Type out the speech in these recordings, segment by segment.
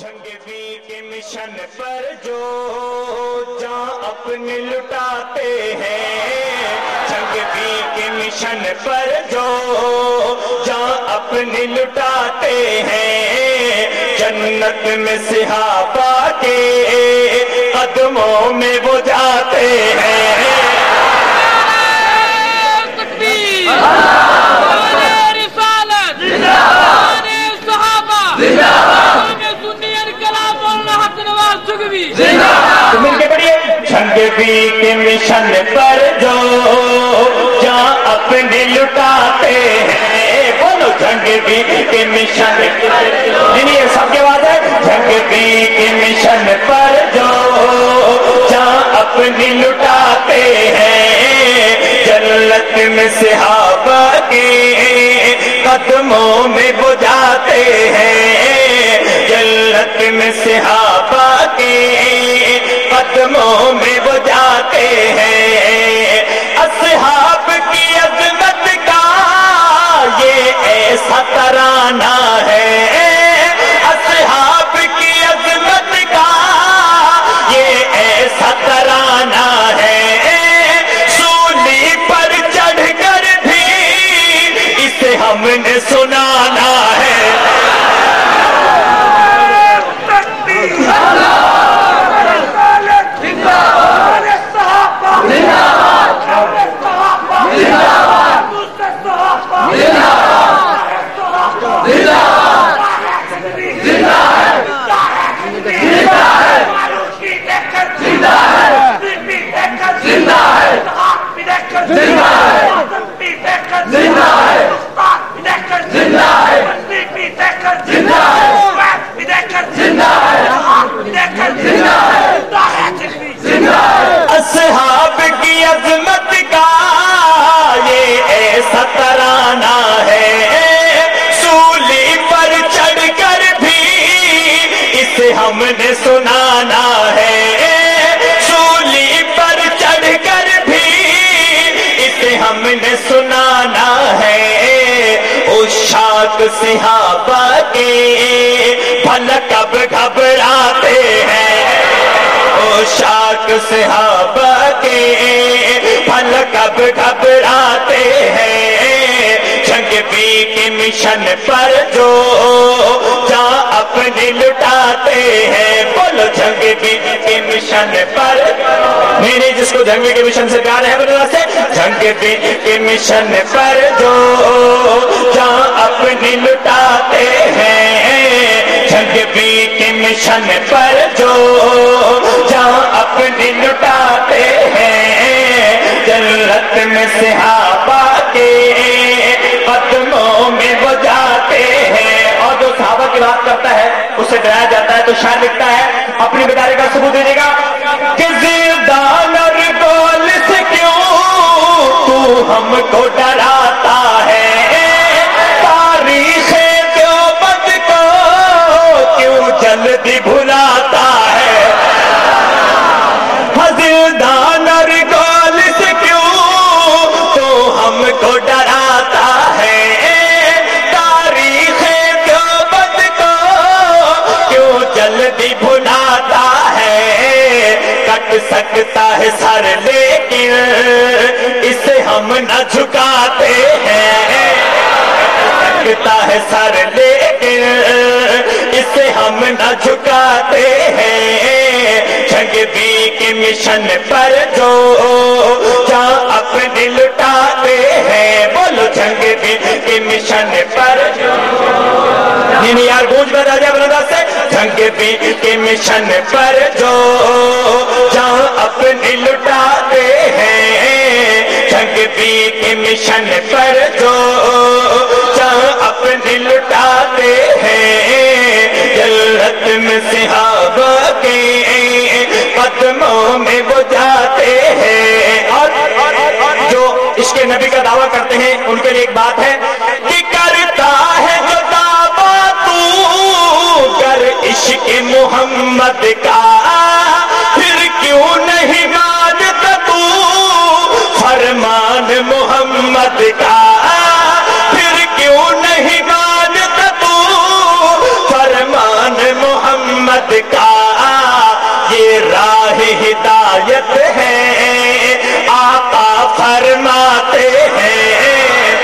جنگ بھی کے مشن پر جو جان اپنے لٹاتے ہیں۔ جنگ بھی کے مشن پر جو جان اپنے لٹاتے ہیں۔ جنت میں صحابہ کے قدموں میں وہ جاتے ہیں تکبیر نعرہ رسالت نعرہ صحابہ نعرہ سنی انقلاب اللہ حق نواز سگوی تو مل کے پڑھیے جنگ بھی کے مشن پر جو جان اپنے لٹاتے ہیں، بولو جنگ بھی کے مشن پر جی نہیں، یہ سب کے بعد ہے۔ جنگ بھی کے مشن پر جو جان اپنی لٹاتے ہیں۔ جنت میں صحابہ کے قدموں میں بجاتے ہیں۔ جنت میں صحابہ کے سنانا ہے۔ سولی پر چڑھ کر بھی اسے ہم نے سنانا ہے۔ اس شاک صحابہ کے پھل کب گھبراتے ہیں۔ او شاک صحابہ کے پھل کب گھبراتے ہیں۔ کے مشن پر جو جان اپنے لٹاتے ہیں۔ بولو جنگ بھی کے مشن پر۔ نہیں نہیں جس کو جنگ کے مشن سے پیار ہے بولو سے جنگ بھی کے مشن پر جو جان اپنے لٹاتے ہیں۔ جنگ بھی کے مشن پر جو جان اپنی لٹاتے ہیں۔ جنت میں صحابہ اسے ڈرایا جاتا ہے تو شاید لکھتا ہے، اپنی بیداری کا ثبوت دیجیے گا کہ زندان گول سے کیوں تو ہم کو ڈراتا ہے؟ تاریخ دیوبند کو کیوں جلدی بھول کٹ سکتا ہے سر لیکن اسے ہم نہ جھکاتے ہیں۔ سکتا ہے سر لیکن اسے ہم نہ جھکاتے ہیں۔ جنگ بھی کے مشن پر جو جان اپنے لٹاتے ہیں۔ بولو جنگ بھی کے مشن پر جو۔ نہیں یار گونج میں راجہ بلدا جنگ بھی کے مشن پر جو جان اپنے لٹاتے ہیں۔ جنگ بھی کے مشن پر جو جان اپنے لٹاتے ہیں۔ جلت میں صحابہ کے قدموں میں وہ جاتے ہیں۔ اور جو عشق نبی کا دعویٰ کرتے ہیں، ان کے لیے ایک بات ہے۔ کا پھر کیوں نہیں مانتا تو؟ فرمان محمد کا، پھر کیوں نہیں مانتا تو؟ فرمان محمد کا، یہ راہ ہدایت ہے، آقا فرماتے ہیں۔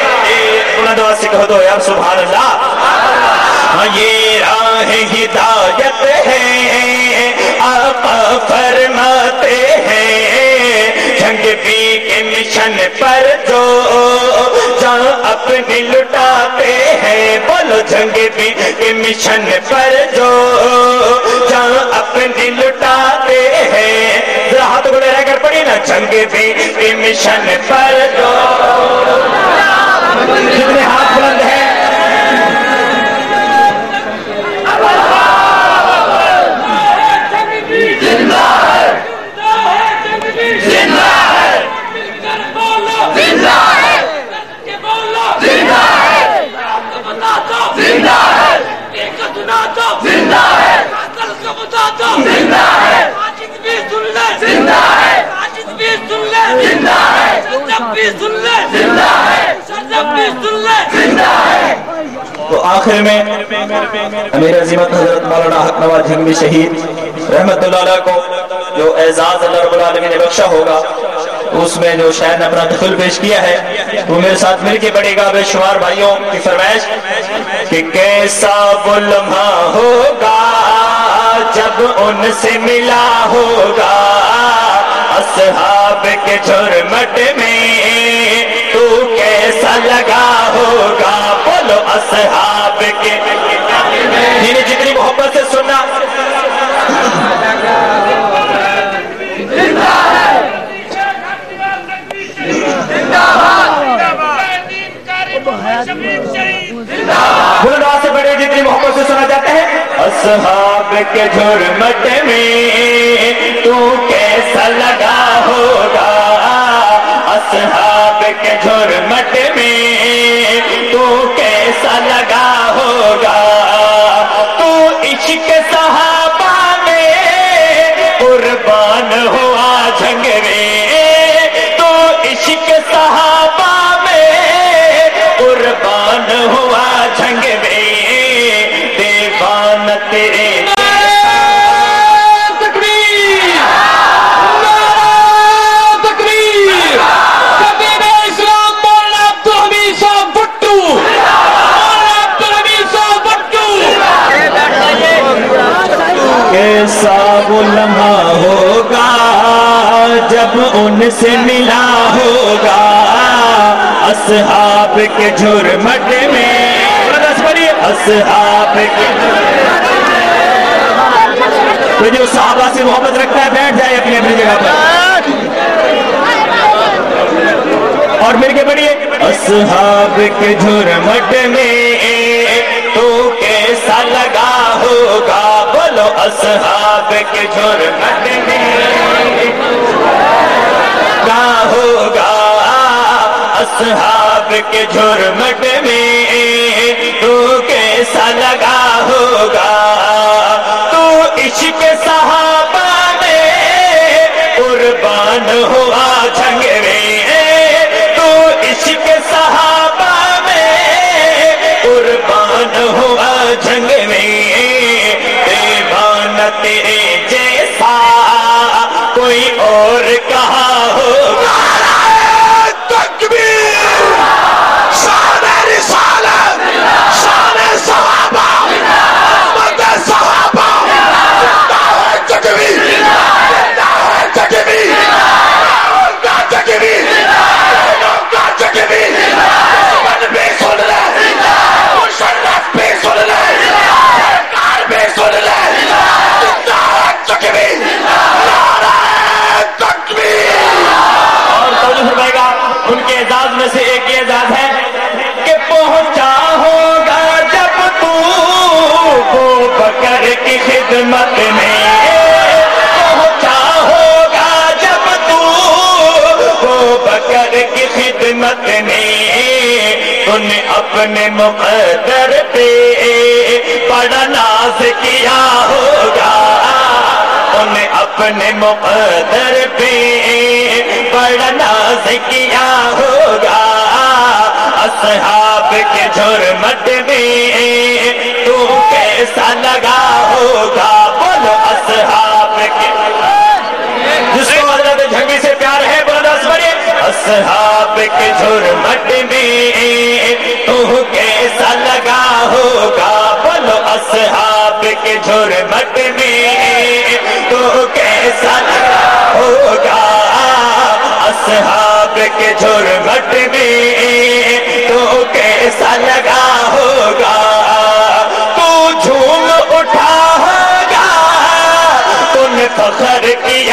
بلند آواز سے کہو دو یار سبحان اللہ۔ ہاں، یہ راہ ہدایت جنگ بھی کے مشن پر جو جہاں اپنی لٹاتے ہیں، بولو جنگ بھی کے مشن پر جو جہاں اپنی لٹاتے ہیں۔ ذرا ہاتھ بڑے رہ کر پڑی نا جنگ بھی کے مشن پر جو جتنے ہاتھ بلند آخر میں امیر عظیمت حضرت مولانا حق نواز جھنگوی شہید رحمت اللہ علیہ کو جو اعزاز اللہ رب العالمین نے بخشا ہوگا، اس میں جو شاید نے اپنا دخل پیش کیا ہے، وہ میرے ساتھ مل کے پڑے گا۔ بے شمار بھائیوں کی فرمائش کہ کیسا وہ لمحہ ہوگا، جب ان سے ملا ہوگا۔ اصحاب کے جھرمٹ میں تو کیسا لگا ہوگا؟ بولو اصحاب کے جنہیں جتنی محبت سے سننا بلند آواز سے بڑے جتنی محبت سے سنا جاتا ہے؟ اصحاب کے جھرمٹ میں تو کیسا لگا ہوگا؟ اصحاب کے جھرمٹ میں تو کیسا لگا ہوگا؟ تو عشق صحابہ میں قربان ہوا جھنگ میں تو عشق صحابہ وہ لمحہ ہوگا، جب ان سے ملا ہوگا اصحاب کے جھرمٹ میں۔ اصحاب کے تو جو صحابہ سے محبت رکھتا ہے، بیٹھ جائے اپنی اپنی جگہ پر۔ اور مل کے پڑھیے اصحاب کے جھرمٹ میں تو کیسا لگا ہوگا؟ چلو اصحاب کے جھرمٹ میں۔ کا ہوگا اصحاب کے جھرمٹ میں۔ تو کیسا لگا ہوگا؟ تو عشق صحابہ میں قربان ہو کہا ہوگا اور توجہ فرمائے گا ان کے اعزاز میں سے ایک یہ اعزاز ہے کہ پہنچا ہوگا جب تو وہ بکر کی خدمت میں۔ پہنچا ہوگا جب تو وہ بکر کی خدمت میں۔ ان اپنے مقدر پہ بڑا ناز کیا ہوگا۔ ان اپنے مقدر پہ بڑا ناز کیا ہوگا۔ اصحاب کے جھرمٹ میں کیسا لگا ہوگا؟ بولو اصحاب کے۔ جس کو حضرت جھنگی سے پیار ہے، بولو اسمرے اصحاب کے جھرمٹ میں تو کیسا لگا ہوگا؟ بولو اصحاب کے جھرمٹ میں تو کیسا لگا ہوگا؟ اصحاب کے جھرمٹ میں تو کیسا لگا ہوگا؟ فخر کیا